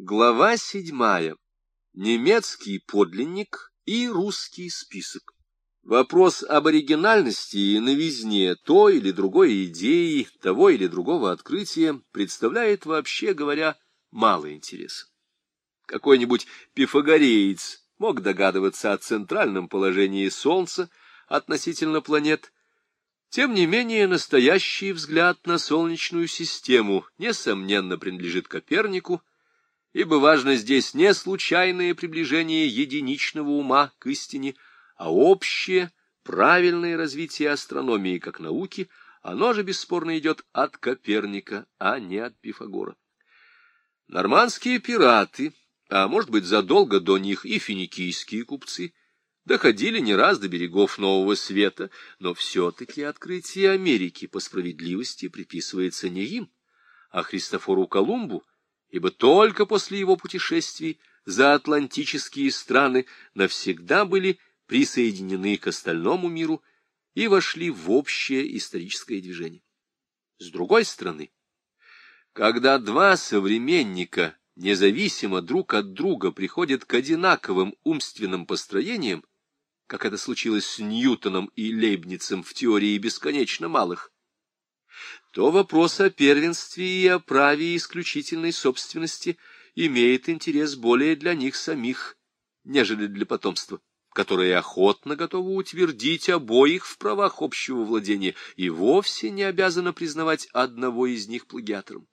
Глава седьмая. Немецкий подлинник и русский список. Вопрос об оригинальности и новизне той или другой идеи, того или другого открытия представляет, вообще говоря, мало интереса. Какой-нибудь пифагореец мог догадываться о центральном положении Солнца относительно планет. Тем не менее, настоящий взгляд на Солнечную систему, несомненно, принадлежит Копернику, ибо важно здесь не случайное приближение единичного ума к истине, а общее, правильное развитие астрономии как науки, оно же бесспорно идет от Коперника, а не от Пифагора. Нормандские пираты, а может быть задолго до них и финикийские купцы, доходили не раз до берегов Нового Света, но все-таки открытие Америки по справедливости приписывается не им, а Христофору Колумбу, ибо только после его путешествий за атлантические страны навсегда были присоединены к остальному миру и вошли в общее историческое движение. С другой стороны, когда два современника независимо друг от друга приходят к одинаковым умственным построениям, как это случилось с Ньютоном и Лейбницем в теории бесконечно малых, то вопрос о первенстве и о праве исключительной собственности имеет интерес более для них самих, нежели для потомства, которое охотно готово утвердить обоих в правах общего владения и вовсе не обязано признавать одного из них плагиатором.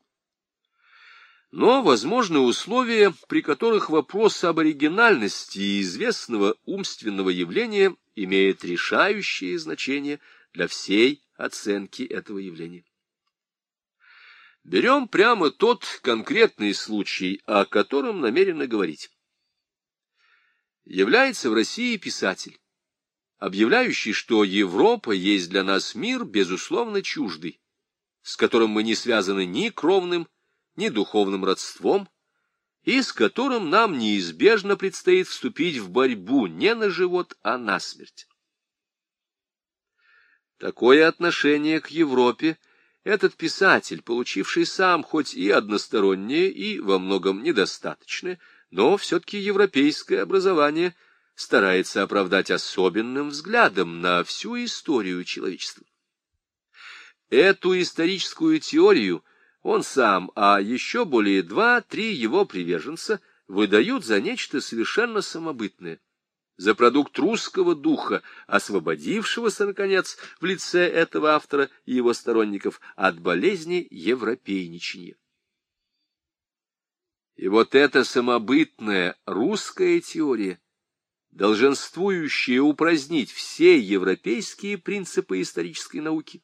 Но возможны условия, при которых вопрос об оригинальности известного умственного явления имеет решающее значение для всей оценки этого явления. Берем прямо тот конкретный случай, о котором намерены говорить. Является в России писатель, объявляющий, что Европа есть для нас мир, безусловно, чуждый, с которым мы не связаны ни кровным, ни духовным родством, и с которым нам неизбежно предстоит вступить в борьбу не на живот, а на смерть. Такое отношение к Европе – этот писатель, получивший сам хоть и одностороннее, и во многом недостаточное, но все-таки европейское образование, старается оправдать особенным взглядом на всю историю человечества. Эту историческую теорию он сам, а еще более два-три его приверженца, выдают за нечто совершенно самобытное за продукт русского духа, освободившегося, наконец, в лице этого автора и его сторонников от болезни европейничания. И вот эта самобытная русская теория, долженствующая упразднить все европейские принципы исторической науки,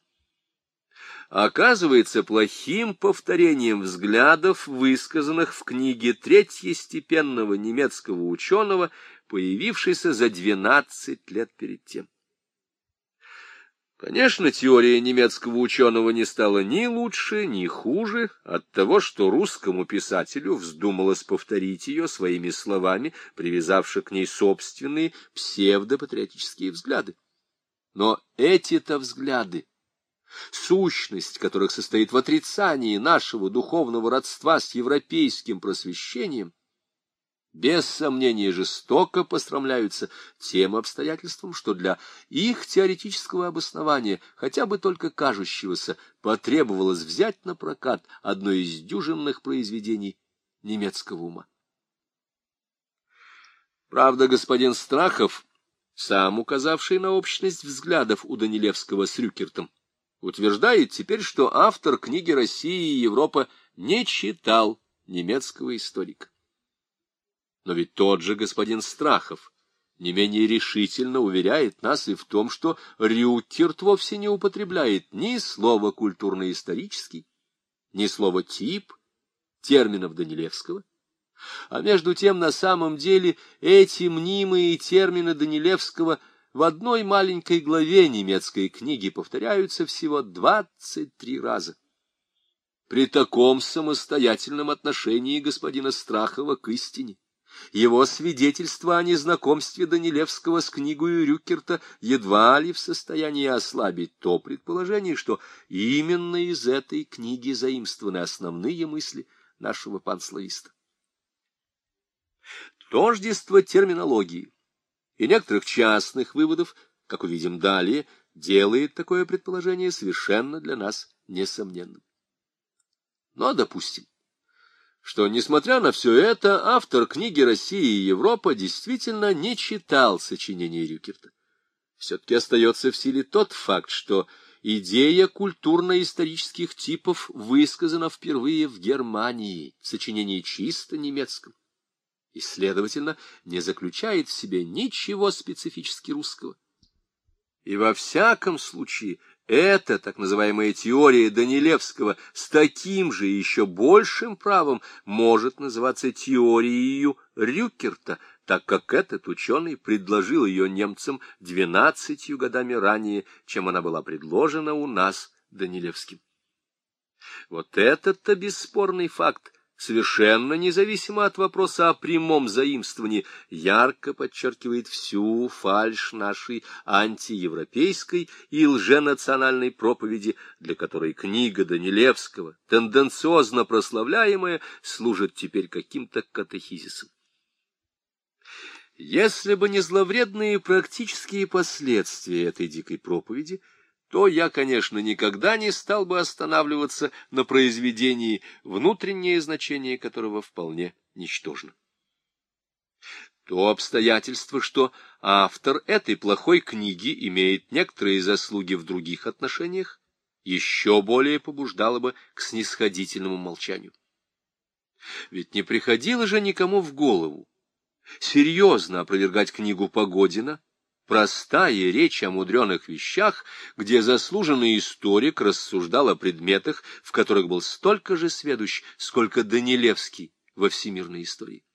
оказывается плохим повторением взглядов, высказанных в книге третьестепенного немецкого ученого появившийся за двенадцать лет перед тем. Конечно, теория немецкого ученого не стала ни лучше, ни хуже от того, что русскому писателю вздумалось повторить ее своими словами, привязавши к ней собственные псевдопатриотические взгляды. Но эти-то взгляды, сущность которых состоит в отрицании нашего духовного родства с европейским просвещением, без сомнения жестоко пострамляются тем обстоятельством, что для их теоретического обоснования, хотя бы только кажущегося, потребовалось взять на прокат одно из дюжинных произведений немецкого ума. Правда, господин Страхов, сам указавший на общность взглядов у Данилевского с Рюкертом, утверждает теперь, что автор книги «Россия и Европа» не читал немецкого историка. Но ведь тот же господин Страхов не менее решительно уверяет нас и в том, что Рюкерт вовсе не употребляет ни слова культурно-исторический, ни слова тип, терминов Данилевского. А между тем, на самом деле, эти мнимые термины Данилевского в одной маленькой главе немецкой книги повторяются всего двадцать три раза. При таком самостоятельном отношении господина Страхова к истине его свидетельство о незнакомстве Данилевского с книгой Рюкерта едва ли в состоянии ослабить то предположение, что именно из этой книги заимствованы основные мысли нашего панслависта. тождество терминологии и некоторых частных выводов, как увидим далее, делает такое предположение совершенно для нас несомненным. Но допустим, что, несмотря на все это, автор книги «Россия и Европа» действительно не читал сочинений Рюкерта. Все-таки остается в силе тот факт, что идея культурно-исторических типов высказана впервые в Германии в сочинении чисто немецком и, следовательно, не заключает в себе ничего специфически русского. И во всяком случае эта так называемая теория Данилевского с таким же еще большим правом может называться теорией Рюкерта, так как этот ученый предложил ее немцам двенадцатью годами ранее, чем она была предложена у нас Данилевским. Вот этот-то бесспорный факт совершенно независимо от вопроса о прямом заимствовании, ярко подчеркивает всю фальшь нашей антиевропейской и лженациональной проповеди, для которой книга Данилевского, тенденциозно прославляемая, служит теперь каким-то катехизисом. Если бы не зловредные практические последствия этой дикой проповеди — то я, конечно, никогда не стал бы останавливаться на произведении, внутреннее значение которого вполне ничтожно. То обстоятельство, что автор этой плохой книги имеет некоторые заслуги в других отношениях, еще более побуждало бы к снисходительному молчанию. Ведь не приходило же никому в голову серьезно опровергать книгу Погодина, простая речь о мудреных вещах, где заслуженный историк рассуждал о предметах, в которых был столько же сведущ, сколько Данилевский во всемирной истории.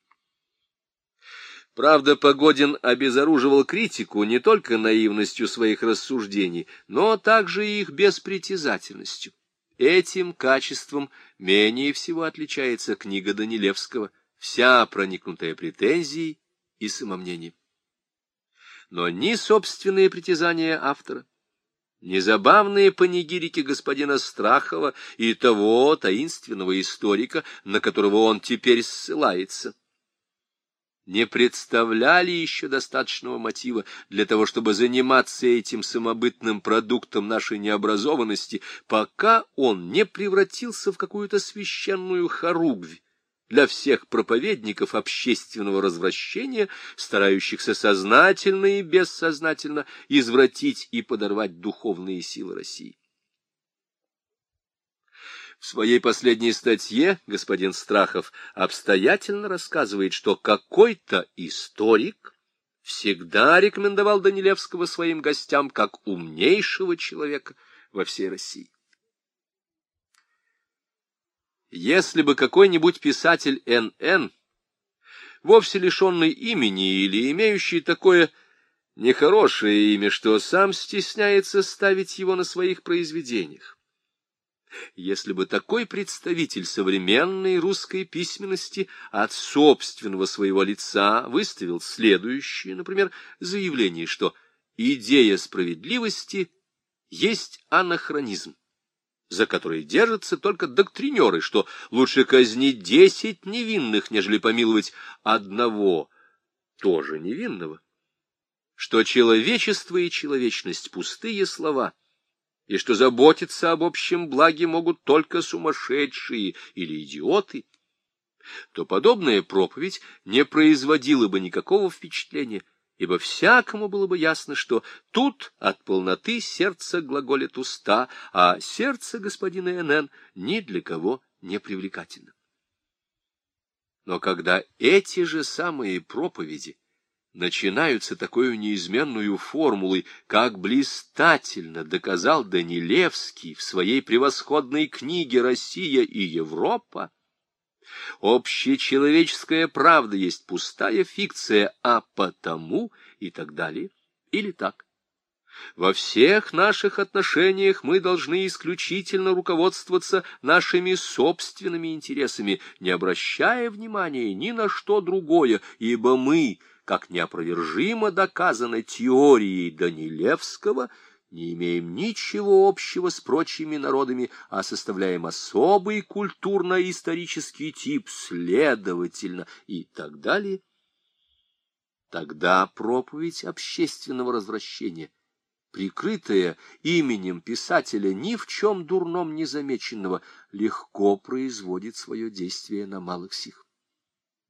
Правда, Погодин обезоруживал критику не только наивностью своих рассуждений, но также и их беспритязательностью. Этим качеством менее всего отличается книга Данилевского, вся проникнутая претензией и самомнением но ни собственные притязания автора, ни забавные панигирики господина Страхова и того таинственного историка, на которого он теперь ссылается, не представляли еще достаточного мотива для того, чтобы заниматься этим самобытным продуктом нашей необразованности, пока он не превратился в какую-то священную хоругвь, для всех проповедников общественного развращения, старающихся сознательно и бессознательно извратить и подорвать духовные силы России. В своей последней статье господин Страхов обстоятельно рассказывает, что какой-то историк всегда рекомендовал Данилевского своим гостям как умнейшего человека во всей России. Если бы какой-нибудь писатель Н.Н., вовсе лишенный имени или имеющий такое нехорошее имя, что сам стесняется ставить его на своих произведениях, если бы такой представитель современной русской письменности от собственного своего лица выставил следующее, например, заявление, что идея справедливости есть анахронизм, за которые держатся только доктринеры, что лучше казнить десять невинных, нежели помиловать одного, тоже невинного, что человечество и человечность — пустые слова, и что заботиться об общем благе могут только сумасшедшие или идиоты, то подобная проповедь не производила бы никакого впечатления, ибо всякому было бы ясно, что тут от полноты сердца глаголит уста, а сердце господина Н.Н. ни для кого не привлекательно. Но когда эти же самые проповеди начинаются такой неизменную формулой, как блистательно доказал Данилевский в своей превосходной книге «Россия и Европа», общечеловеческая правда есть пустая фикция, а потому и так далее, или так. Во всех наших отношениях мы должны исключительно руководствоваться нашими собственными интересами, не обращая внимания ни на что другое, ибо мы, как неопровержимо доказано теорией Данилевского, — не имеем ничего общего с прочими народами, а составляем особый культурно-исторический тип, следовательно, и так далее, Тогда проповедь общественного развращения, прикрытая именем писателя ни в чем дурном не замеченного, легко производит свое действие на малых сих.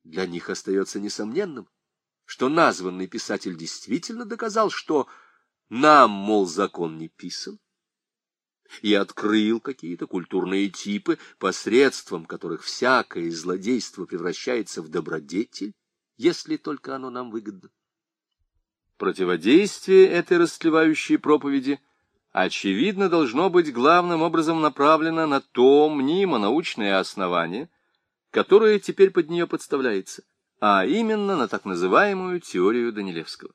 Для них остается несомненным, что названный писатель действительно доказал, что нам, мол, закон не писан, и открыл какие-то культурные типы, посредством которых всякое злодейство превращается в добродетель, если только оно нам выгодно. Противодействие этой расслевающей проповеди очевидно должно быть главным образом направлено на то мнимо-научное основание, которое теперь под нее подставляется, а именно на так называемую теорию Данилевского.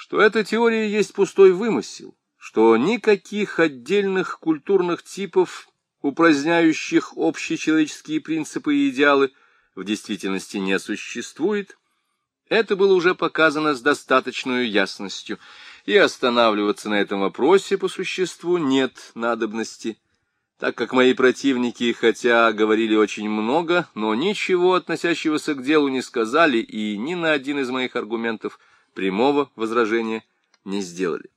Что эта теория есть пустой вымысел, что никаких отдельных культурных типов, упраздняющих общечеловеческие принципы и идеалы, в действительности не существует, это было уже показано с достаточной ясностью, и останавливаться на этом вопросе по существу нет надобности, так как мои противники, хотя говорили очень много, но ничего относящегося к делу не сказали и ни на один из моих аргументов прямого возражения не сделали.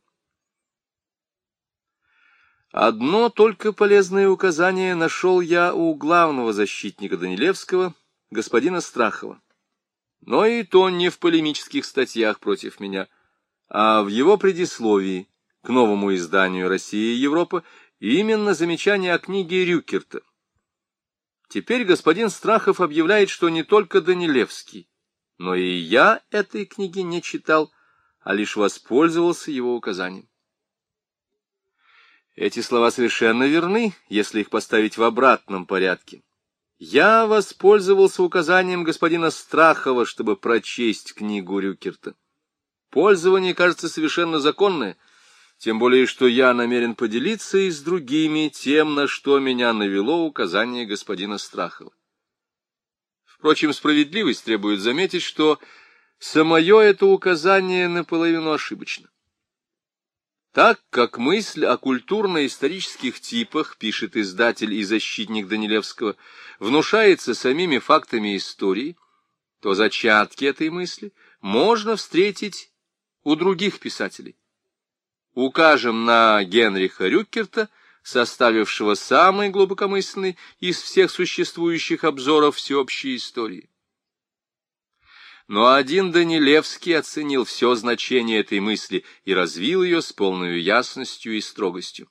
Одно только полезное указание нашел я у главного защитника Данилевского, господина Страхова. Но и то не в полемических статьях против меня, а в его предисловии к новому изданию «Россия и Европа» именно замечание о книге Рюкерта. Теперь господин Страхов объявляет, что не только Данилевский, но и я этой книги не читал, а лишь воспользовался его указанием. Эти слова совершенно верны, если их поставить в обратном порядке. Я воспользовался указанием господина Страхова, чтобы прочесть книгу Рюкерта. Пользование, кажется, совершенно законное, тем более, что я намерен поделиться и с другими тем, на что меня навело указание господина Страхова. Впрочем, справедливость требует заметить, что самое это указание наполовину ошибочно. Так как мысль о культурно-исторических типах, пишет издатель и защитник Данилевского, внушается самими фактами истории, то зачатки этой мысли можно встретить у других писателей. Укажем на Генриха Рюккерта, составившего самый глубокомысленный из всех существующих обзоров всеобщей истории. Но один Данилевский оценил все значение этой мысли и развил ее с полной ясностью и строгостью.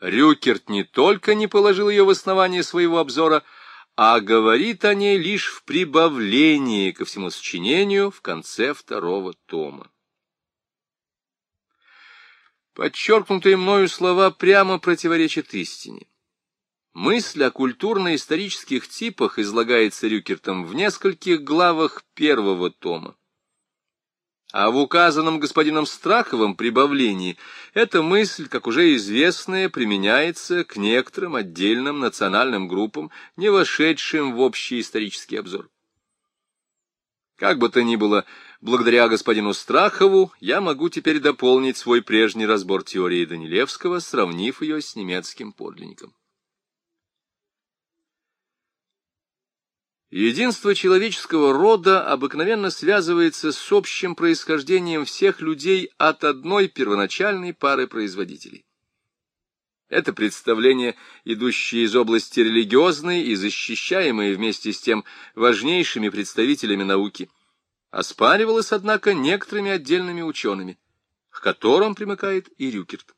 Рюкерт не только не положил ее в основание своего обзора, а говорит о ней лишь в прибавлении ко всему сочинению в конце второго тома. Подчеркнутые мною слова прямо противоречат истине. Мысль о культурно-исторических типах излагается Рюкертом в нескольких главах первого тома. А в указанном господином Страховым прибавлении эта мысль, как уже известная, применяется к некоторым отдельным национальным группам, не вошедшим в общий исторический обзор. Как бы то ни было, благодаря господину Страхову я могу теперь дополнить свой прежний разбор теории Данилевского, сравнив ее с немецким подлинником. Единство человеческого рода обыкновенно связывается с общим происхождением всех людей от одной первоначальной пары производителей. Это представление, идущее из области религиозной и защищаемое вместе с тем важнейшими представителями науки, оспаривалось, однако, некоторыми отдельными учеными, к которым примыкает и Рюкерт.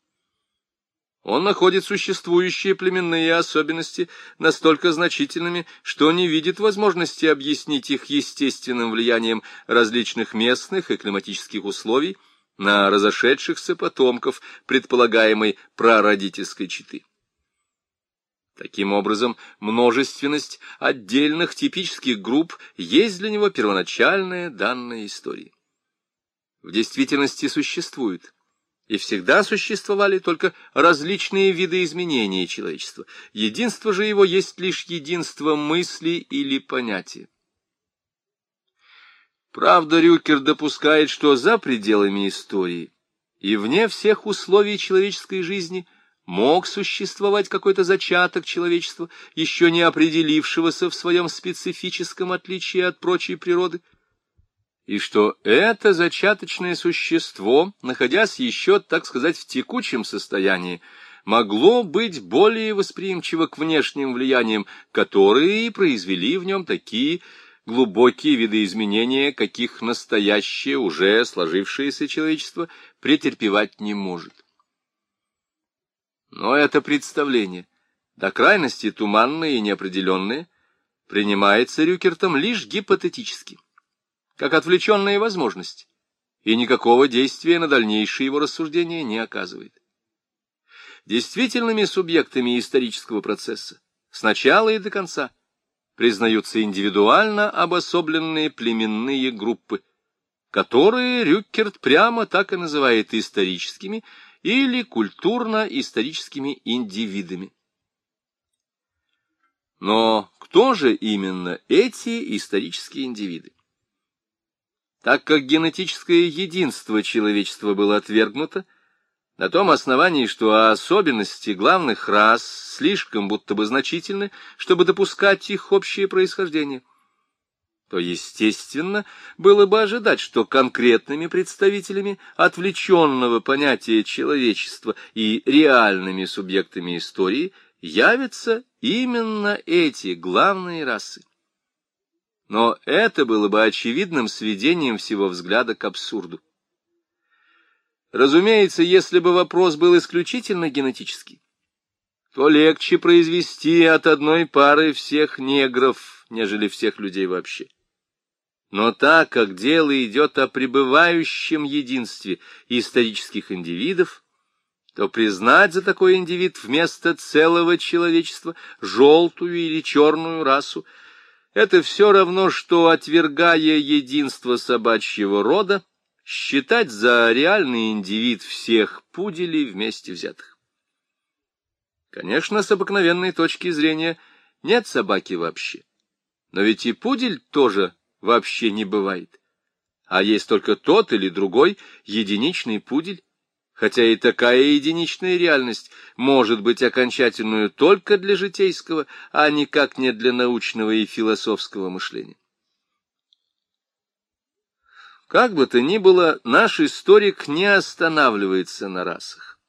Он находит существующие племенные особенности настолько значительными, что не видит возможности объяснить их естественным влиянием различных местных и климатических условий на разошедшихся потомков предполагаемой прародительской четы. Таким образом, множественность отдельных типических групп есть для него первоначальная данная истории. В действительности существует и всегда существовали только различные виды изменений человечества. Единство же его есть лишь единство мысли или понятия. Правда, Рюкер допускает, что за пределами истории и вне всех условий человеческой жизни мог существовать какой-то зачаток человечества, еще не определившегося в своем специфическом отличии от прочей природы, и что это зачаточное существо, находясь еще, так сказать, в текучем состоянии, могло быть более восприимчиво к внешним влияниям, которые произвели в нем такие глубокие видоизменения, каких настоящее, уже сложившееся человечество претерпевать не может. Но это представление, до крайности туманное и неопределенное, принимается Рюкертом лишь гипотетически, как отвлеченная возможность, и никакого действия на дальнейшее его рассуждения не оказывает. Действительными субъектами исторического процесса с начала и до конца признаются индивидуально обособленные племенные группы, которые Рюккерт прямо так и называет историческими или культурно-историческими индивидами. Но кто же именно эти исторические индивиды? Так как генетическое единство человечества было отвергнуто, на том основании, что особенности главных рас слишком будто бы значительны, чтобы допускать их общее происхождение, то, естественно, было бы ожидать, что конкретными представителями отвлеченного понятия человечества и реальными субъектами истории явятся именно эти главные расы. Но это было бы очевидным сведением всего взгляда к абсурду. Разумеется, если бы вопрос был исключительно генетический, то легче произвести от одной пары всех негров, нежели всех людей вообще. Но так как дело идет о пребывающем единстве исторических индивидов, то признать за такой индивид вместо целого человечества желтую или черную расу — это все равно, что, отвергая единство собачьего рода, считать за реальный индивид всех пуделей вместе взятых. Конечно, с обыкновенной точки зрения нет собаки вообще. Но ведь и пудель тоже вообще не бывает. А есть только тот или другой единичный пудель, хотя и такая единичная реальность может быть окончательную только для житейского, а никак не для научного и философского мышления. Как бы то ни было, наш историк не останавливается на расах,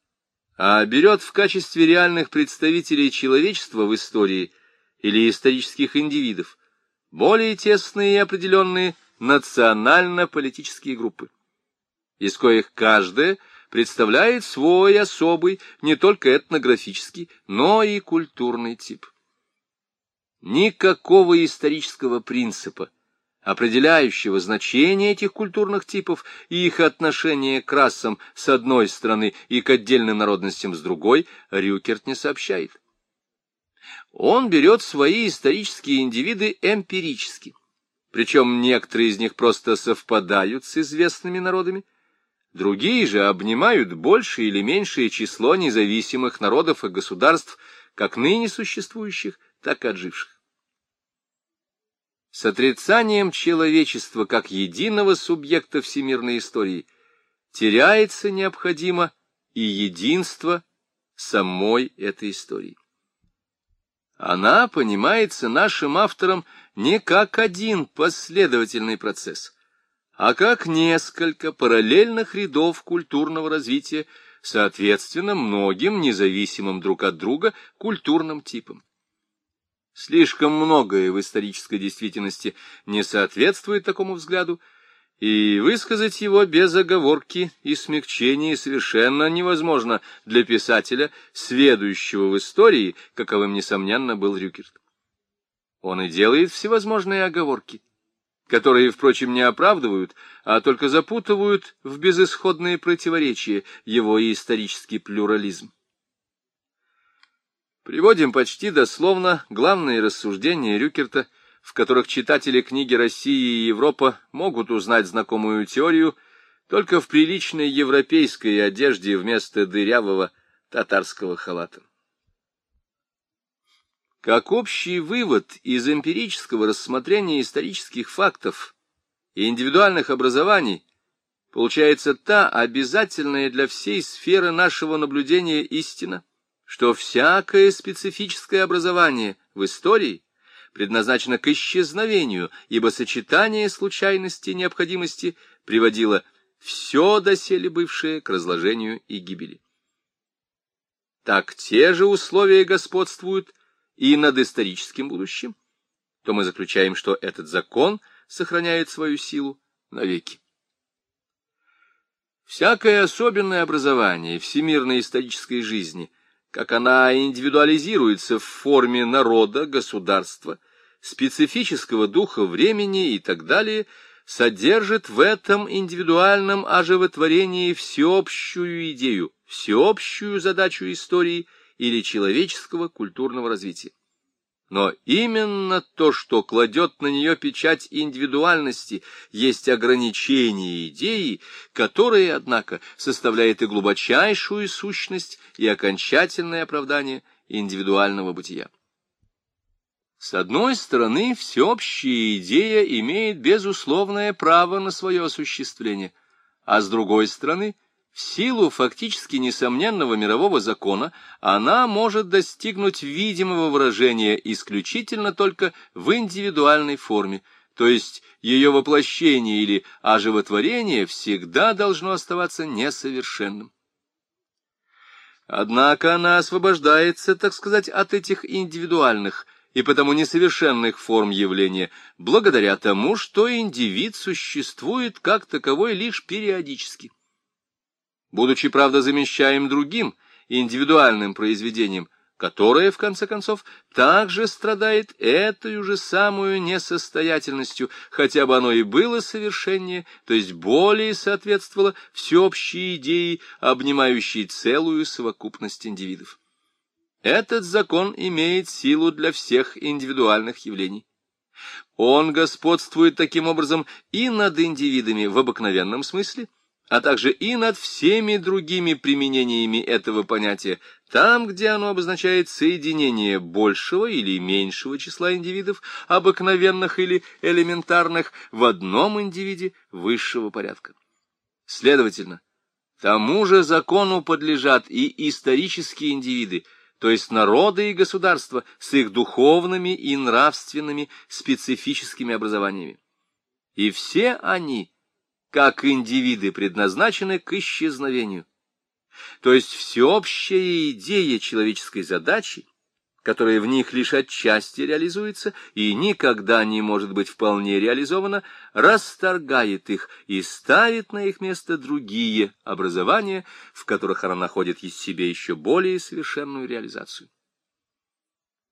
а берет в качестве реальных представителей человечества в истории или исторических индивидов более тесные и определенные национально-политические группы, из коих каждая представляет свой особый, не только этнографический, но и культурный тип. Никакого исторического принципа, определяющего значение этих культурных типов и их отношение к расам с одной стороны и к отдельным народностям с другой, Рюкерт не сообщает. Он берет свои исторические индивиды эмпирически, причем некоторые из них просто совпадают с известными народами, другие же обнимают большее или меньшее число независимых народов и государств, как ныне существующих, так и отживших. С отрицанием человечества как единого субъекта всемирной истории теряется необходимо и единство самой этой истории. Она понимается нашим автором не как один последовательный процесс, а как несколько параллельных рядов культурного развития, соответственно, многим независимым друг от друга культурным типам. Слишком многое в исторической действительности не соответствует такому взгляду, и высказать его без оговорки и смягчения совершенно невозможно для писателя, сведущего в истории, каковым, несомненно, был Рюкерт. Он и делает всевозможные оговорки, которые, впрочем, не оправдывают, а только запутывают в безысходные противоречия его исторический плюрализм. Приводим почти дословно главные рассуждения Рюкерта, в которых читатели книги «Россия и Европа» могут узнать знакомую теорию только в приличной европейской одежде вместо дырявого татарского халата. Как общий вывод из эмпирического рассмотрения исторических фактов и индивидуальных образований получается та обязательная для всей сферы нашего наблюдения истина – что всякое специфическое образование в истории предназначена к исчезновению, ибо сочетание случайности и необходимости приводило все доселе бывшее к разложению и гибели. Так те же условия господствуют и над историческим будущим, то мы заключаем, что этот закон сохраняет свою силу навеки. Всякое особенное образование всемирной исторической жизни, как она индивидуализируется в форме народа, государства, специфического духа времени и так далее, содержит в этом индивидуальном оживотворении всеобщую идею, всеобщую задачу истории или человеческого культурного развития. Но именно то, что кладет на нее печать индивидуальности, есть ограничение идеи, которое, однако, составляет и глубочайшую сущность, и окончательное оправдание индивидуального бытия. С одной стороны, всеобщая идея имеет безусловное право на свое осуществление, а с другой стороны – в силу фактически несомненного мирового закона она может достигнуть видимого выражения исключительно только в индивидуальной форме, то есть ее воплощение или оживотворение всегда должно оставаться несовершенным. Однако она освобождается, так сказать, от этих индивидуальных и потому несовершенных форм явления, благодаря тому, что индивид существует как таковой лишь периодически будучи, правда, замещаем другим, индивидуальным произведением, которое, в конце концов, также страдает этой же самую несостоятельностью, хотя бы оно и было совершеннее, то есть более соответствовало всеобщей идее, обнимающей целую совокупность индивидов. Этот закон имеет силу для всех индивидуальных явлений. Он господствует таким образом и над индивидами в обыкновенном смысле, а также и над всеми другими применениями этого понятия, там, где оно обозначает соединение большего или меньшего числа индивидов, обыкновенных или элементарных, в одном индивиде высшего порядка. Следовательно, тому же закону подлежат и исторические индивиды, то есть народы и государства с их духовными и нравственными специфическими образованиями. И все они – как индивиды предназначены к исчезновению. То есть всеобщая идея человеческой задачи, которая в них лишь отчасти реализуется и никогда не может быть вполне реализована, расторгает их и ставит на их место другие образования, в которых она находит из себе еще более совершенную реализацию.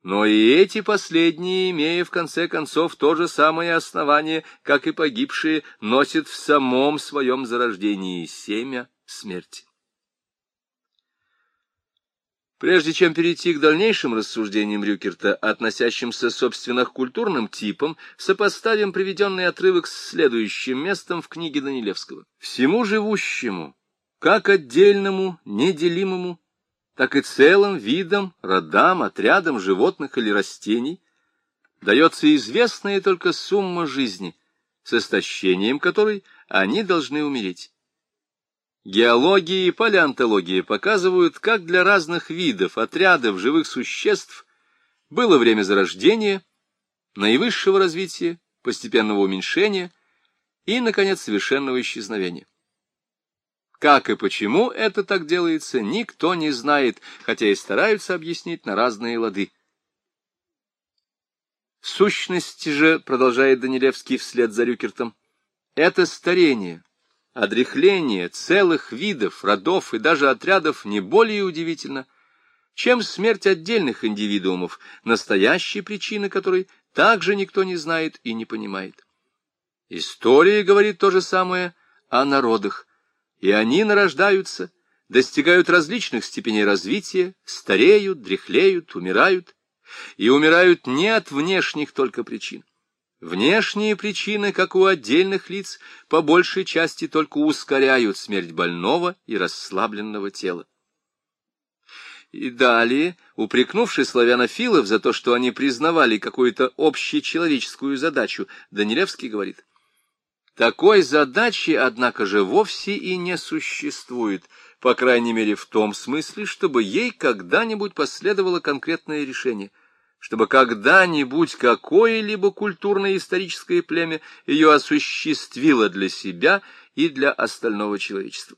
Но и эти последние, имея в конце концов то же самое основание, как и погибшие, носят в самом своем зарождении семя смерти. Прежде чем перейти к дальнейшим рассуждениям Рюкерта, относящимся, собственно, к культурным типам, сопоставим приведенный отрывок с следующим местом в книге Данилевского. «Всему живущему, как отдельному, неделимому, так и целым видам, родам, отрядам животных или растений дается известная только сумма жизни, с истощением которой они должны умереть. Геология и палеонтология показывают, как для разных видов, отрядов живых существ было время зарождения, наивысшего развития, постепенного уменьшения и, наконец, совершенного исчезновения. Как и почему это так делается, никто не знает, хотя и стараются объяснить на разные лады. В сущности же, продолжает Данилевский вслед за Рюкертом, это старение, одряхление целых видов, родов и даже отрядов не более удивительно, чем смерть отдельных индивидуумов, настоящей причины которой также никто не знает и не понимает. История говорит то же самое о народах, и они нарождаются, достигают различных степеней развития, стареют, дряхлеют, умирают, и умирают не от внешних только причин. Внешние причины, как у отдельных лиц, по большей части только ускоряют смерть больного и расслабленного тела. И далее, упрекнувший славянофилов за то, что они признавали какую-то общечеловеческую задачу, Данилевский говорит, такой задачи, однако же, вовсе и не существует, по крайней мере в том смысле, чтобы ей когда-нибудь последовало конкретное решение. чтобы когда-нибудь какое-либо культурное историческое племя ее осуществило для себя и для остального человечества.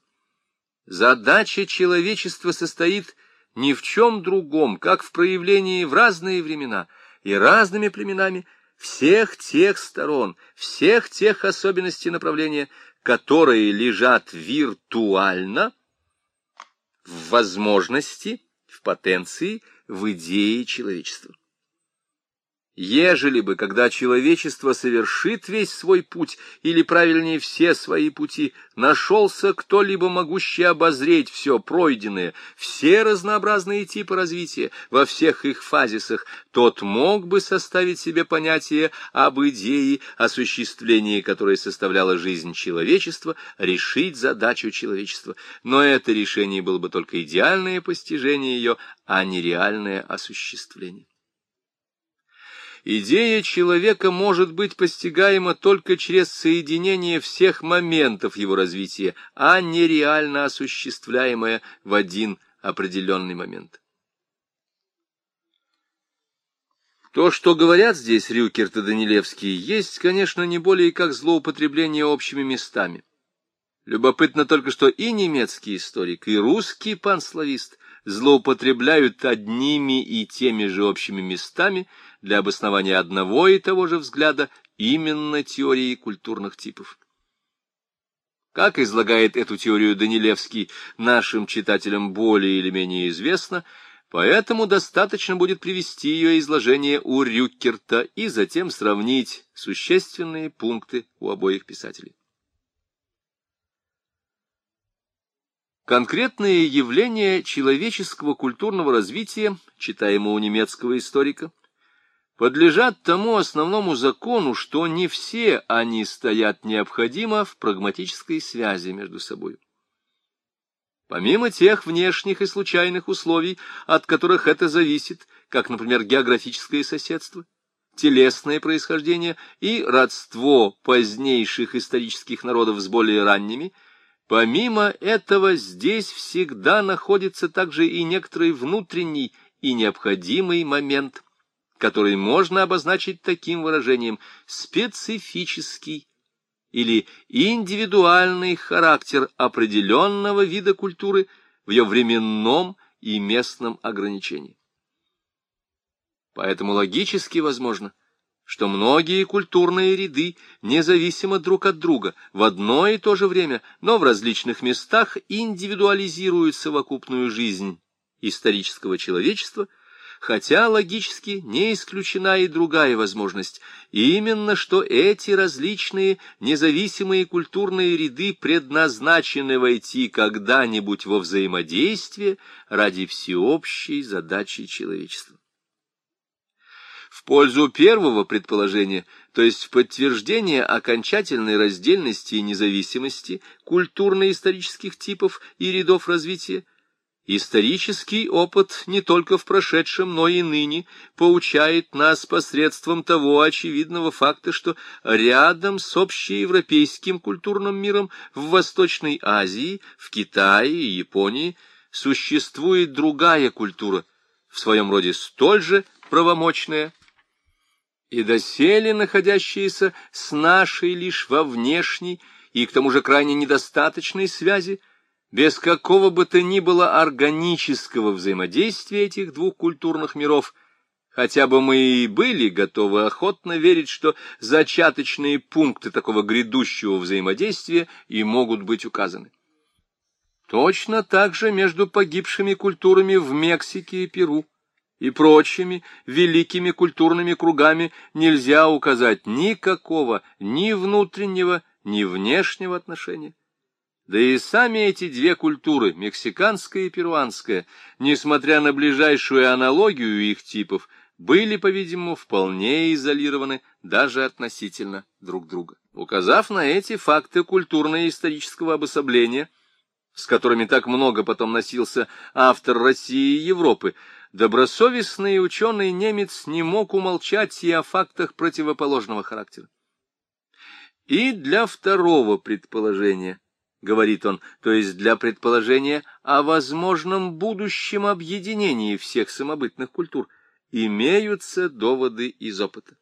Задача человечества состоит ни в чем другом, как в проявлении в разные времена и разными племенами всех тех сторон, всех тех особенностей направления, которые лежат виртуально в возможности, в потенции, в идее человечества. Ежели бы, когда человечество совершит весь свой путь, или, правильнее, все свои пути, нашелся кто-либо могущий обозреть все пройденное, все разнообразные типы развития во всех их фазисах, тот мог бы составить себе понятие об идее, осуществлении которой составляла жизнь человечества, решить задачу человечества. Но это решение было бы только идеальное постижение ее, а не реальное осуществление. Идея человека может быть постигаема только через соединение всех моментов его развития, а не реально осуществляемая в один определенный момент. То, что говорят здесь Рюкерт и Данилевский, есть, конечно, не более как злоупотребление общими местами. Любопытно только, что и немецкий историк, и русский панславист злоупотребляют одними и теми же общими местами для обоснования одного и того же взгляда именно теории культурных типов. Как излагает эту теорию Данилевский, нашим читателям более или менее известно, поэтому достаточно будет привести ее изложение у Рюккерта и затем сравнить существенные пункты у обоих писателей. Конкретные явления человеческого культурного развития, читаемого у немецкого историка, подлежат тому основному закону, что не все они стоят необходимо в прагматической связи между собой. Помимо тех внешних и случайных условий, от которых это зависит, как, например, географическое соседство, телесное происхождение и родство позднейших исторических народов с более ранними – Помимо этого, здесь всегда находится также и некоторый внутренний и необходимый момент, который можно обозначить таким выражением специфический или индивидуальный характер определенного вида культуры в ее временном и местном ограничении. Поэтому логически возможно, что многие культурные ряды, независимо друг от друга, в одно и то же время, но в различных местах индивидуализируют совокупную жизнь исторического человечества, хотя логически не исключена и другая возможность, именно что эти различные независимые культурные ряды предназначены войти когда-нибудь во взаимодействие ради всеобщей задачи человечества. В пользу первого предположения, то есть в подтверждение окончательной раздельности и независимости культурно-исторических типов и рядов развития, Исторический опыт не только в прошедшем, но и ныне поучает нас посредством того очевидного факта, что рядом с общеевропейским культурным миром в Восточной Азии, в Китае и Японии существует другая культура, в своем роде столь же правомочная и доселе находящиеся с нашей лишь во внешней и к тому же крайне недостаточной связи, без какого бы то ни было органического взаимодействия этих двух культурных миров, хотя бы мы и были готовы охотно верить, что зачаточные пункты такого грядущего взаимодействия и могут быть указаны. Точно так же между погибшими культурами в Мексике и Перу и прочими великими культурными кругами нельзя указать никакого ни внутреннего, ни внешнего отношения. Да и сами эти две культуры, мексиканская и перуанская, несмотря на ближайшую аналогию их типов, были, по-видимому, вполне изолированы даже относительно друг друга. Указав на эти факты культурно-исторического обособления, с которыми так много потом носился автор России и Европы, добросовестный ученый немец не мог умолчать и о фактах противоположного характера. И для второго предположения, говорит он, то есть для предположения о возможном будущем объединении всех самобытных культур, имеются доводы из опыта.